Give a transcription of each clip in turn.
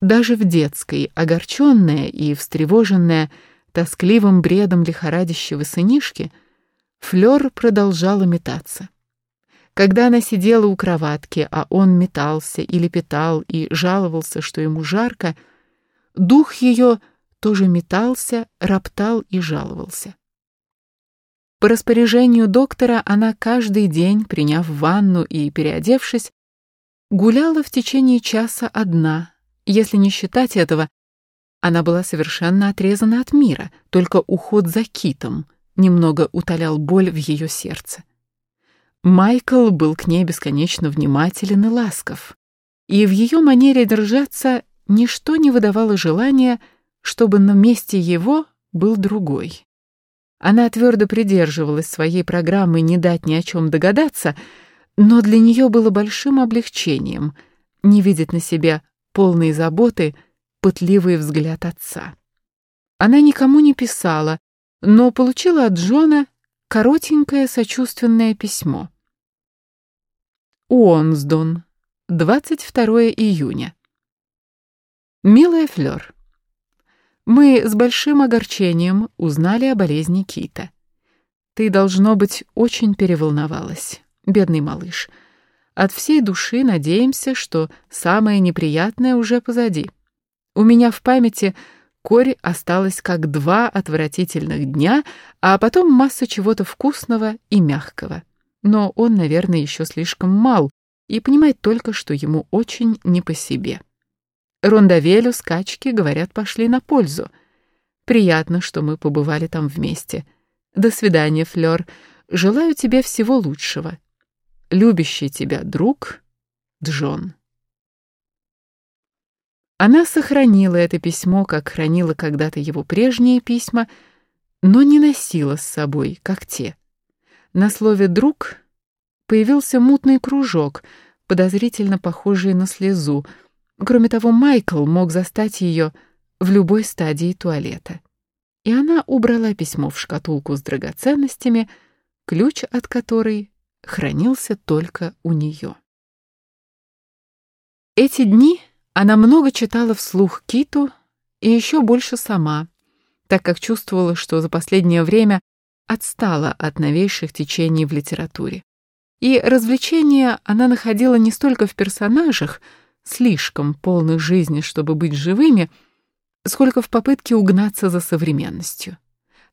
Даже в детской, огорченная и встревоженная тоскливым бредом лихорадящего сынишки, Флёр продолжала метаться. Когда она сидела у кроватки, а он метался и лепетал и жаловался, что ему жарко, дух ее тоже метался, роптал и жаловался. По распоряжению доктора она каждый день, приняв ванну и переодевшись, гуляла в течение часа одна. Если не считать этого, она была совершенно отрезана от мира, только уход за китом немного утолял боль в ее сердце. Майкл был к ней бесконечно внимателен и ласков, и в ее манере держаться ничто не выдавало желания, чтобы на месте его был другой. Она твердо придерживалась своей программы не дать ни о чем догадаться, но для нее было большим облегчением не видеть на себе полной заботы пытливый взгляд отца. Она никому не писала, но получила от Джона коротенькое сочувственное письмо. Уонсдон, 22 июня. Милая Флёр, мы с большим огорчением узнали о болезни Кита. Ты, должно быть, очень переволновалась, бедный малыш. От всей души надеемся, что самое неприятное уже позади. У меня в памяти корь осталась как два отвратительных дня, а потом масса чего-то вкусного и мягкого но он, наверное, еще слишком мал и понимает только, что ему очень не по себе. Рондавелю скачки, говорят, пошли на пользу. Приятно, что мы побывали там вместе. До свидания, Флёр. Желаю тебе всего лучшего. Любящий тебя друг Джон. Она сохранила это письмо, как хранила когда-то его прежние письма, но не носила с собой, как те. На слове «друг» появился мутный кружок, подозрительно похожий на слезу. Кроме того, Майкл мог застать ее в любой стадии туалета. И она убрала письмо в шкатулку с драгоценностями, ключ от которой хранился только у нее. Эти дни она много читала вслух Киту и еще больше сама, так как чувствовала, что за последнее время отстала от новейших течений в литературе. И развлечения она находила не столько в персонажах, слишком полных жизни, чтобы быть живыми, сколько в попытке угнаться за современностью.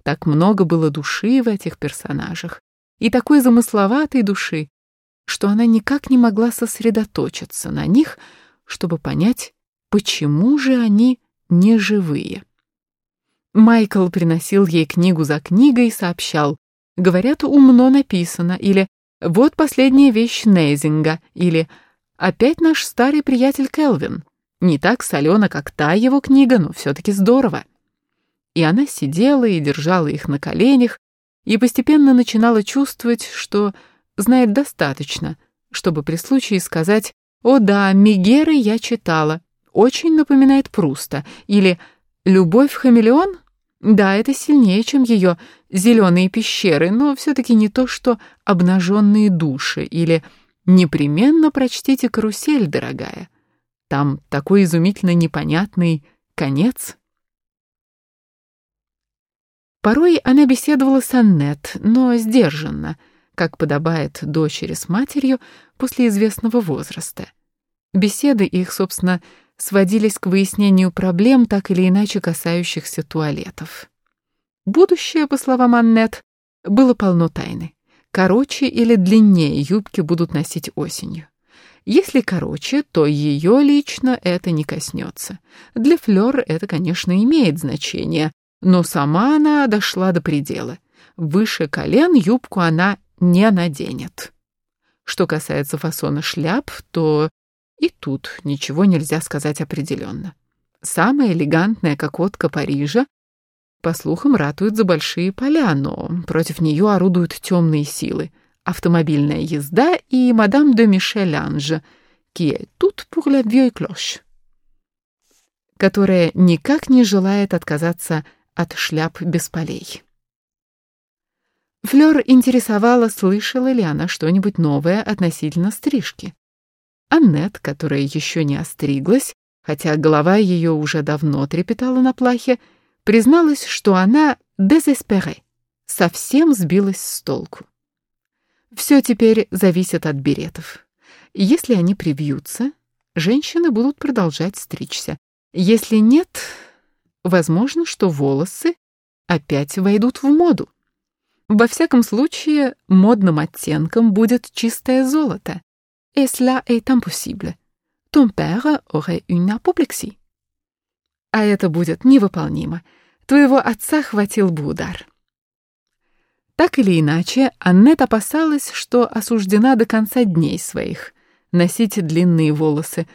Так много было души в этих персонажах, и такой замысловатой души, что она никак не могла сосредоточиться на них, чтобы понять, почему же они не живые. Майкл приносил ей книгу за книгой и сообщал, говорят, умно написано, или «Вот последняя вещь Нейзинга», или «Опять наш старый приятель Келвин». Не так солено, как та его книга, но все-таки здорово. И она сидела и держала их на коленях, и постепенно начинала чувствовать, что знает достаточно, чтобы при случае сказать «О да, Мегеры я читала, очень напоминает Пруста», или «Любовь в хамелеон да, это сильнее, чем ее зеленые пещеры, но все-таки не то, что обнаженные души или непременно прочтите «Карусель», дорогая. Там такой изумительно непонятный конец. Порой она беседовала с Аннет, но сдержанно, как подобает дочери с матерью после известного возраста. Беседы их, собственно, сводились к выяснению проблем, так или иначе касающихся туалетов. Будущее, по словам Аннет, было полно тайны. Короче или длиннее юбки будут носить осенью. Если короче, то ее лично это не коснется. Для Флёр это, конечно, имеет значение, но сама она дошла до предела. Выше колен юбку она не наденет. Что касается фасона шляп, то и тут ничего нельзя сказать определенно. Самая элегантная кокотка Парижа, по слухам, ратует за большие поля, но против нее орудуют темные силы. Автомобильная езда и мадам де Мишель Анже, qui est toute cloche, которая никак не желает отказаться от шляп без полей. Флёр интересовала, слышала ли она что-нибудь новое относительно стрижки. Аннет, которая еще не остриглась, хотя голова ее уже давно трепетала на плахе, призналась, что она дезеспере, совсем сбилась с толку. Все теперь зависит от беретов. Если они привьются, женщины будут продолжать стричься. Если нет, возможно, что волосы опять войдут в моду. Во всяком случае, модным оттенком будет чистое золото. Et cela est impossible. Ton père aurait une apoplexie. А это будет невыполнимо. Твоего отца хватил бы удар. Так или иначе, Аннет опасалась, что осуждена до конца дней своих носить длинные волосы.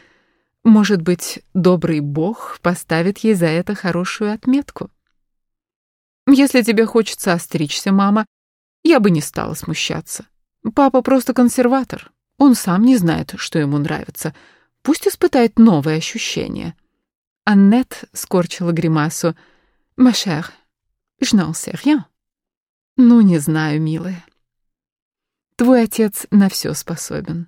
Может быть, добрый бог поставит ей за это хорошую отметку. Если тебе хочется остричься, мама, я бы не стала смущаться. Папа просто консерватор. Он сам не знает, что ему нравится. Пусть испытает новые ощущения. Аннет скорчила гримасу. «Ма шер, je rien». «Ну, не знаю, милая. Твой отец на все способен.